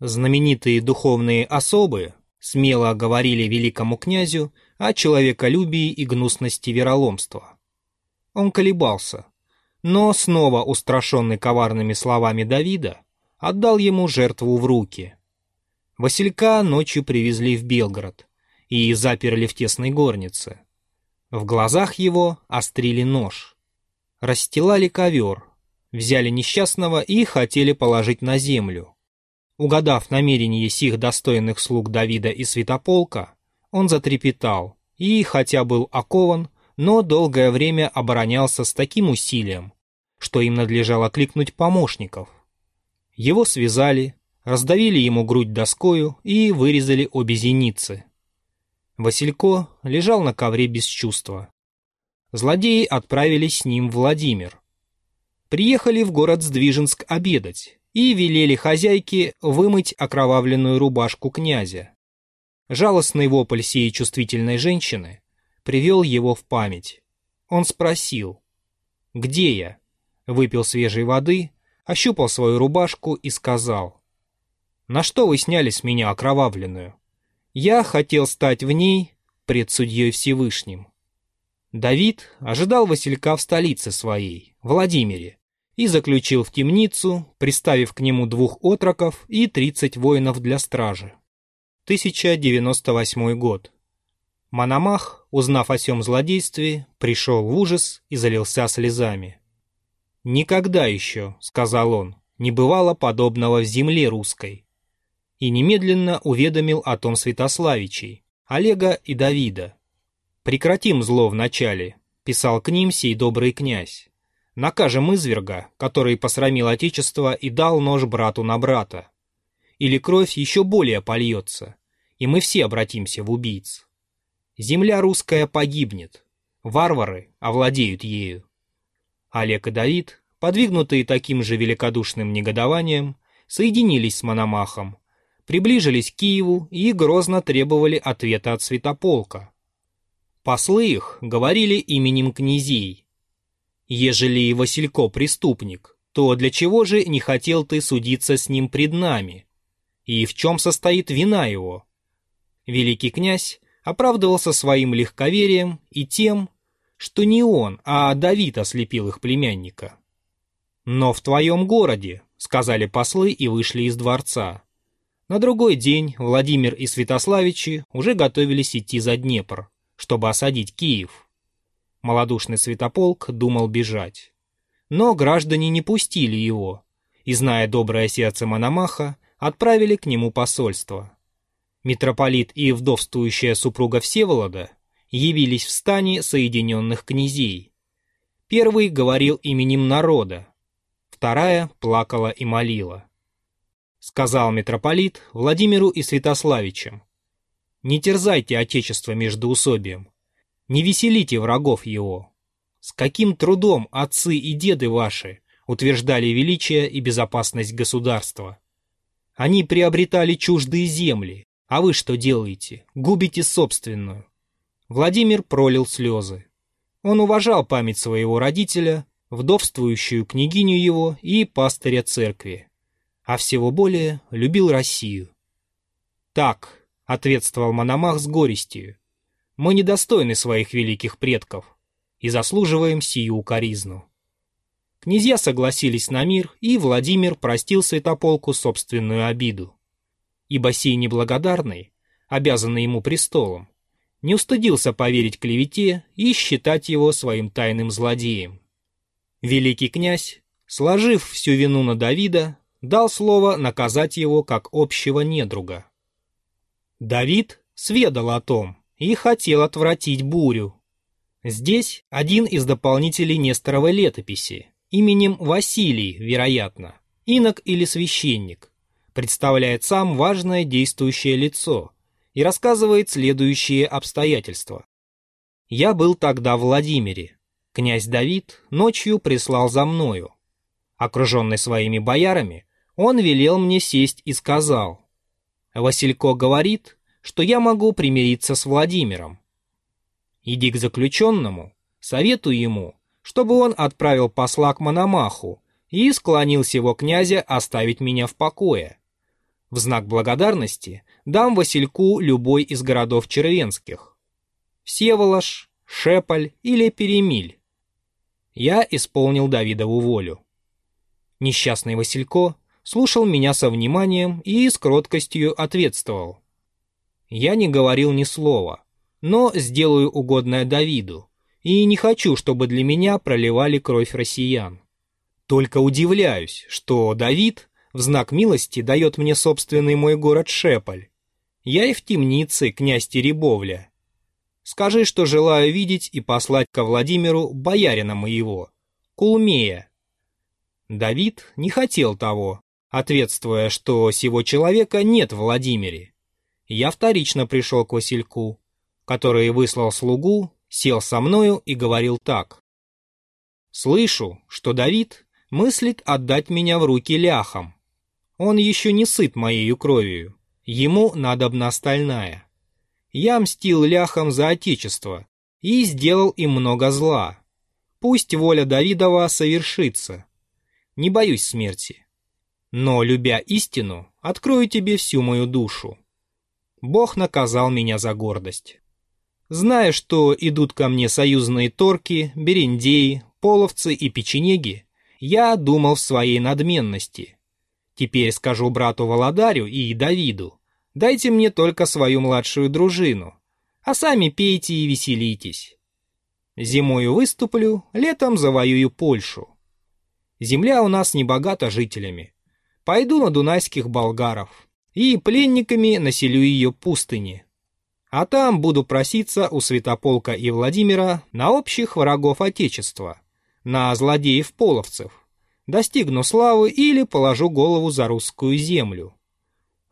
Знаменитые духовные особы смело говорили великому князю о человеколюбии и гнусности вероломства. Он колебался, но, снова устрашенный коварными словами Давида, отдал ему жертву в руки. Василька ночью привезли в Белгород и заперли в тесной горнице. В глазах его острили нож. Расстилали ковер, взяли несчастного и хотели положить на землю. Угадав намерение сих достойных слуг Давида и Святополка, он затрепетал и, хотя был окован, но долгое время оборонялся с таким усилием, что им надлежало кликнуть помощников. Его связали, раздавили ему грудь доскою и вырезали обе зеницы. Василько лежал на ковре без чувства. Злодеи отправились с ним в Владимир. Приехали в город Сдвиженск обедать и велели хозяйке вымыть окровавленную рубашку князя. Жалостный вопль сей чувствительной женщины привел его в память. Он спросил, «Где я?» Выпил свежей воды, ощупал свою рубашку и сказал, «На что вы сняли с меня окровавленную? Я хотел стать в ней пред судьей Всевышним». Давид ожидал Василька в столице своей, Владимире, и заключил в темницу, приставив к нему двух отроков и тридцать воинов для стражи. 1098 год. Мономах, узнав о сём злодействе, пришел в ужас и залился слезами. «Никогда еще», — сказал он, — «не бывало подобного в земле русской». И немедленно уведомил о том Святославичей, Олега и Давида. «Прекратим зло вначале», — писал к ним сей добрый князь. «Накажем изверга, который посрамил отечество и дал нож брату на брата. Или кровь еще более польется, и мы все обратимся в убийц. Земля русская погибнет, варвары овладеют ею. Олег и Давид, подвигнутые таким же великодушным негодованием, соединились с Мономахом, приближились к Киеву и грозно требовали ответа от Святополка. Послы их говорили именем князей. «Ежели и Василько преступник, то для чего же не хотел ты судиться с ним пред нами? И в чем состоит вина его?» Великий князь оправдывался своим легковерием и тем, что не он, а Давид ослепил их племянника. «Но в твоем городе», — сказали послы и вышли из дворца. На другой день Владимир и Святославичи уже готовились идти за Днепр, чтобы осадить Киев. Молодушный Святополк думал бежать. Но граждане не пустили его, и, зная доброе сердце Мономаха, отправили к нему посольство. Митрополит и вдовствующая супруга Всеволода явились в стане Соединенных Князей. Первый говорил именем народа, вторая плакала и молила. Сказал митрополит Владимиру и Святославичам, «Не терзайте Отечество междоусобием, не веселите врагов его. С каким трудом отцы и деды ваши утверждали величие и безопасность государства. Они приобретали чуждые земли, а вы что делаете? Губите собственную. Владимир пролил слезы. Он уважал память своего родителя, вдовствующую княгиню его и пастыря церкви. А всего более любил Россию. «Так», — ответствовал Мономах с горестью, — «мы недостойны своих великих предков и заслуживаем сию укоризну». Князья согласились на мир, и Владимир простил Святополку собственную обиду. Ибо сей неблагодарный, обязанный ему престолом, не устыдился поверить клевете и считать его своим тайным злодеем. Великий князь, сложив всю вину на Давида, дал слово наказать его как общего недруга. Давид сведал о том и хотел отвратить бурю. Здесь один из дополнителей Несторовой летописи, именем Василий, вероятно, инок или священник, представляет сам важное действующее лицо – и рассказывает следующие обстоятельства. «Я был тогда в Владимире. Князь Давид ночью прислал за мною. Окруженный своими боярами, он велел мне сесть и сказал, «Василько говорит, что я могу примириться с Владимиром. Иди к заключенному, советую ему, чтобы он отправил посла к Мономаху и склонил сего князя оставить меня в покое. В знак благодарности дам Васильку любой из городов червенских. Всеволож, Шеполь или Перемиль. Я исполнил Давидову волю. Несчастный Василько слушал меня со вниманием и с кроткостью ответствовал. Я не говорил ни слова, но сделаю угодное Давиду, и не хочу, чтобы для меня проливали кровь россиян. Только удивляюсь, что Давид в знак милости дает мне собственный мой город Шеполь. Я и в темнице, князь Теребовля. Скажи, что желаю видеть и послать ко Владимиру боярина моего, Кулмея. Давид не хотел того, ответствуя, что сего человека нет в Владимире. Я вторично пришел к Васильку, который выслал слугу, сел со мною и говорил так. «Слышу, что Давид мыслит отдать меня в руки ляхам. Он еще не сыт моею кровью, ему надобна стальная. Я мстил ляхам за отечество и сделал им много зла. Пусть воля Давидова совершится. Не боюсь смерти. Но, любя истину, открою тебе всю мою душу. Бог наказал меня за гордость. Зная, что идут ко мне союзные торки, берендеи, половцы и печенеги, я думал в своей надменности. Теперь скажу брату Володарю и Давиду, дайте мне только свою младшую дружину, а сами пейте и веселитесь. Зимою выступлю, летом завоюю Польшу. Земля у нас не богата жителями. Пойду на дунайских болгаров и пленниками населю ее пустыни, а там буду проситься у Святополка и Владимира на общих врагов Отечества, на злодеев-половцев. Достигну славы или положу голову за русскую землю.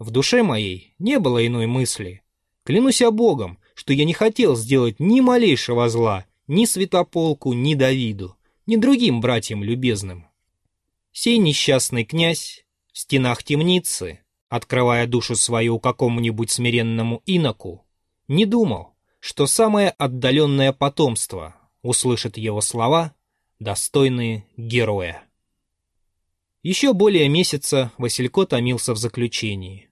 В душе моей не было иной мысли. Клянусь Богом, что я не хотел сделать ни малейшего зла ни Святополку, ни Давиду, ни другим братьям любезным. Сей несчастный князь в стенах темницы, открывая душу свою какому-нибудь смиренному иноку, не думал, что самое отдаленное потомство услышит его слова, достойные героя. Еще более месяца Василько томился в заключении.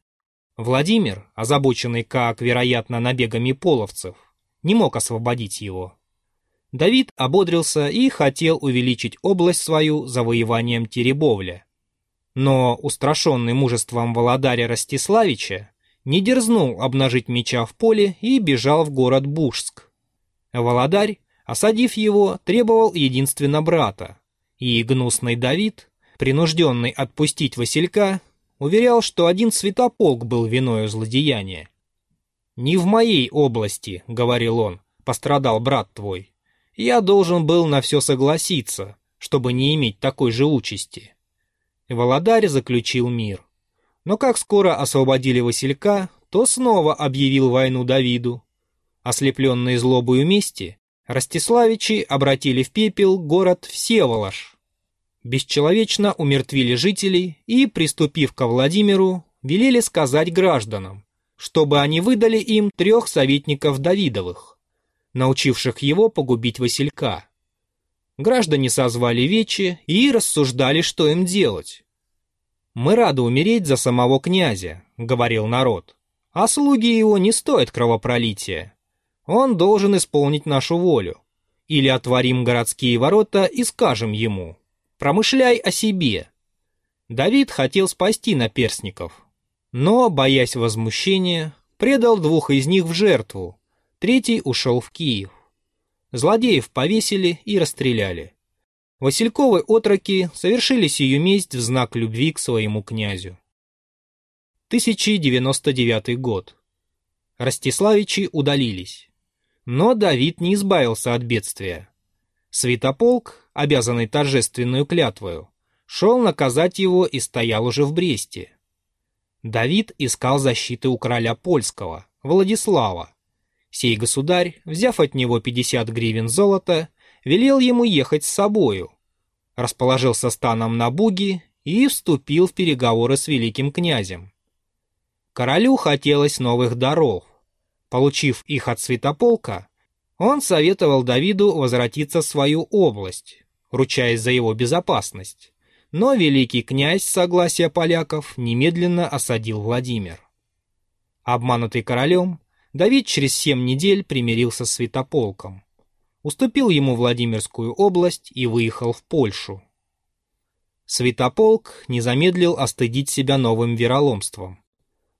Владимир, озабоченный, как, вероятно, набегами половцев, не мог освободить его. Давид ободрился и хотел увеличить область свою завоеванием Теребовля. Но, устрашенный мужеством Володаря Ростиславича, не дерзнул обнажить меча в поле и бежал в город Бужск. Володарь, осадив его, требовал единственно брата, и гнусный Давид, принужденный отпустить Василька, уверял, что один святополк был виною злодеяния. «Не в моей области», — говорил он, — «пострадал брат твой. Я должен был на все согласиться, чтобы не иметь такой же участи». Володарь заключил мир. Но как скоро освободили Василька, то снова объявил войну Давиду. Ослепленные злобою мести, Ростиславичи обратили в пепел город Всеволож. Бесчеловечно умертвили жителей и, приступив ко Владимиру, велели сказать гражданам, чтобы они выдали им трех советников Давидовых, научивших его погубить Василька. Граждане созвали вечи и рассуждали, что им делать. «Мы рады умереть за самого князя», — говорил народ. «А слуги его не стоят кровопролития. Он должен исполнить нашу волю. Или отворим городские ворота и скажем ему, промышляй о себе». Давид хотел спасти наперсников, но, боясь возмущения, предал двух из них в жертву, третий ушел в Киев. Злодеев повесили и расстреляли. Васильковы отроки совершили сию месть в знак любви к своему князю. 1099 год. Ростиславичи удалились. Но Давид не избавился от бедствия. Святополк, обязанный торжественную клятвою, шел наказать его и стоял уже в Бресте. Давид искал защиты у короля польского, Владислава. Сей государь, взяв от него 50 гривен золота, велел ему ехать с собою, расположился станом на буге и вступил в переговоры с великим князем. Королю хотелось новых даров. Получив их от святополка, он советовал Давиду возвратиться в свою область, ручаясь за его безопасность, Но великий князь, согласия поляков, немедленно осадил Владимир. Обманутый королем, Давид через семь недель примирился с Святополком, уступил ему Владимирскую область и выехал в Польшу. Святополк не замедлил остыдить себя новым вероломством.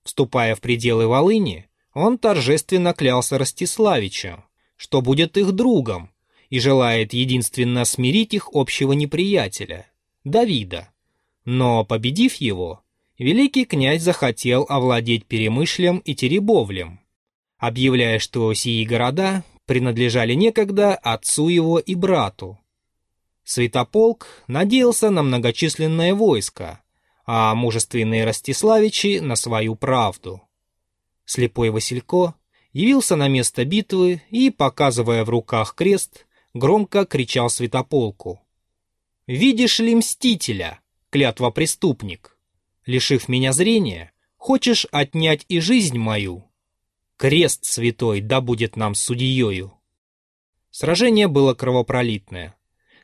Вступая в пределы Волыни, он торжественно клялся Ростиславичу, что будет их другом и желает единственно смирить их общего неприятеля, Давида. Но, победив его, великий князь захотел овладеть Перемышлем и Теребовлем, объявляя, что сии города принадлежали некогда отцу его и брату. Святополк надеялся на многочисленное войско, а мужественные Ростиславичи на свою правду. Слепой Василько явился на место битвы и, показывая в руках крест, громко кричал Святополку. «Видишь ли мстителя, клятва преступник? Лишив меня зрения, хочешь отнять и жизнь мою? Крест святой да будет нам судьею. Сражение было кровопролитное.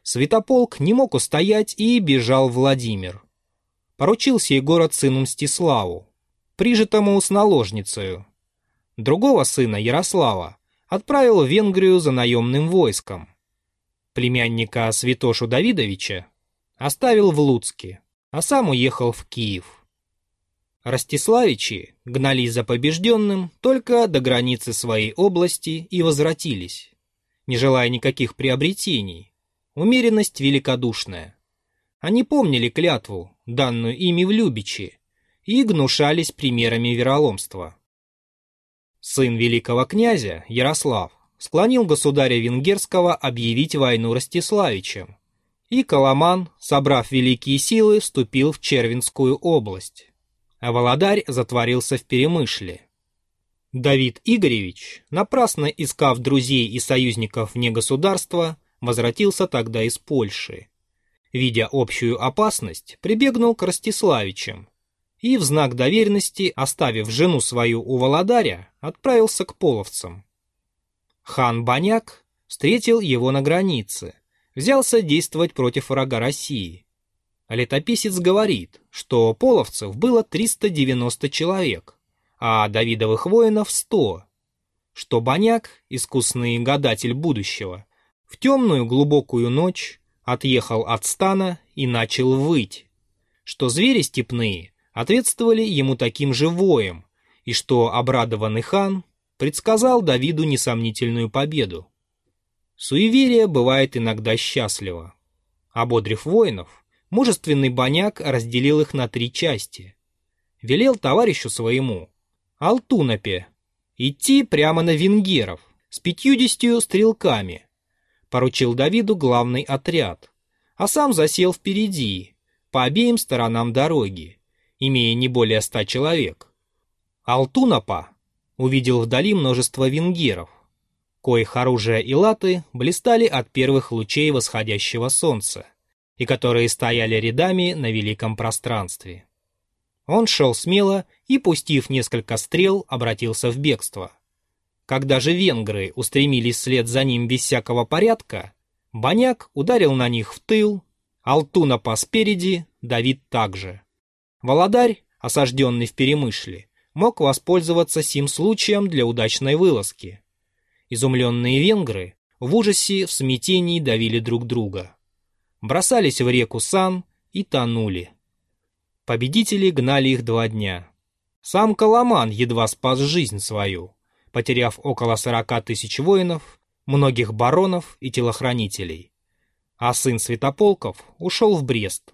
Святополк не мог устоять и бежал Владимир. Поручил сей город сыну Мстиславу, прижитому с наложницею. Другого сына, Ярослава, отправил в Венгрию за наемным войском. Племянника Святошу Давидовича оставил в Луцке, а сам уехал в Киев. Ростиславичи гнались за побежденным только до границы своей области и возвратились, не желая никаких приобретений. Умеренность великодушная. Они помнили клятву, данную ими в Любичи, и гнушались примерами вероломства. Сын великого князя, Ярослав, склонил государя венгерского объявить войну Ростиславичем, и Коломан, собрав великие силы, вступил в Червинскую область а Володарь затворился в Перемышле. Давид Игоревич, напрасно искав друзей и союзников вне государства, возвратился тогда из Польши. Видя общую опасность, прибегнул к Ростиславичам и в знак доверенности, оставив жену свою у Володаря, отправился к половцам. Хан Баняк встретил его на границе, взялся действовать против врага России. Летописец говорит, что половцев было 390 человек, а Давидовых воинов 100, что Баняк, искусный гадатель будущего, в темную глубокую ночь отъехал от стана и начал выть, что звери степные ответствовали ему таким же воем, и что обрадованный хан предсказал Давиду несомнительную победу. Суеверие бывает иногда счастливо. Ободрив воинов, Мужественный Боняк разделил их на три части. Велел товарищу своему, Алтунапе, идти прямо на венгеров с пятьюдесятью стрелками. Поручил Давиду главный отряд, а сам засел впереди, по обеим сторонам дороги, имея не более ста человек. Алтунапа увидел вдали множество венгеров, коих оружие и латы блистали от первых лучей восходящего солнца и которые стояли рядами на великом пространстве. Он шел смело и, пустив несколько стрел, обратился в бегство. Когда же венгры устремились вслед за ним без всякого порядка, Боняк ударил на них в тыл, Алтуна по спереди, Давид также. Володарь, осажденный в Перемышле, мог воспользоваться сим случаем для удачной вылазки. Изумленные венгры в ужасе, в смятении давили друг друга бросались в реку Сан и тонули. Победители гнали их два дня. Сам Коломан едва спас жизнь свою, потеряв около сорока тысяч воинов, многих баронов и телохранителей. А сын Святополков ушел в Брест,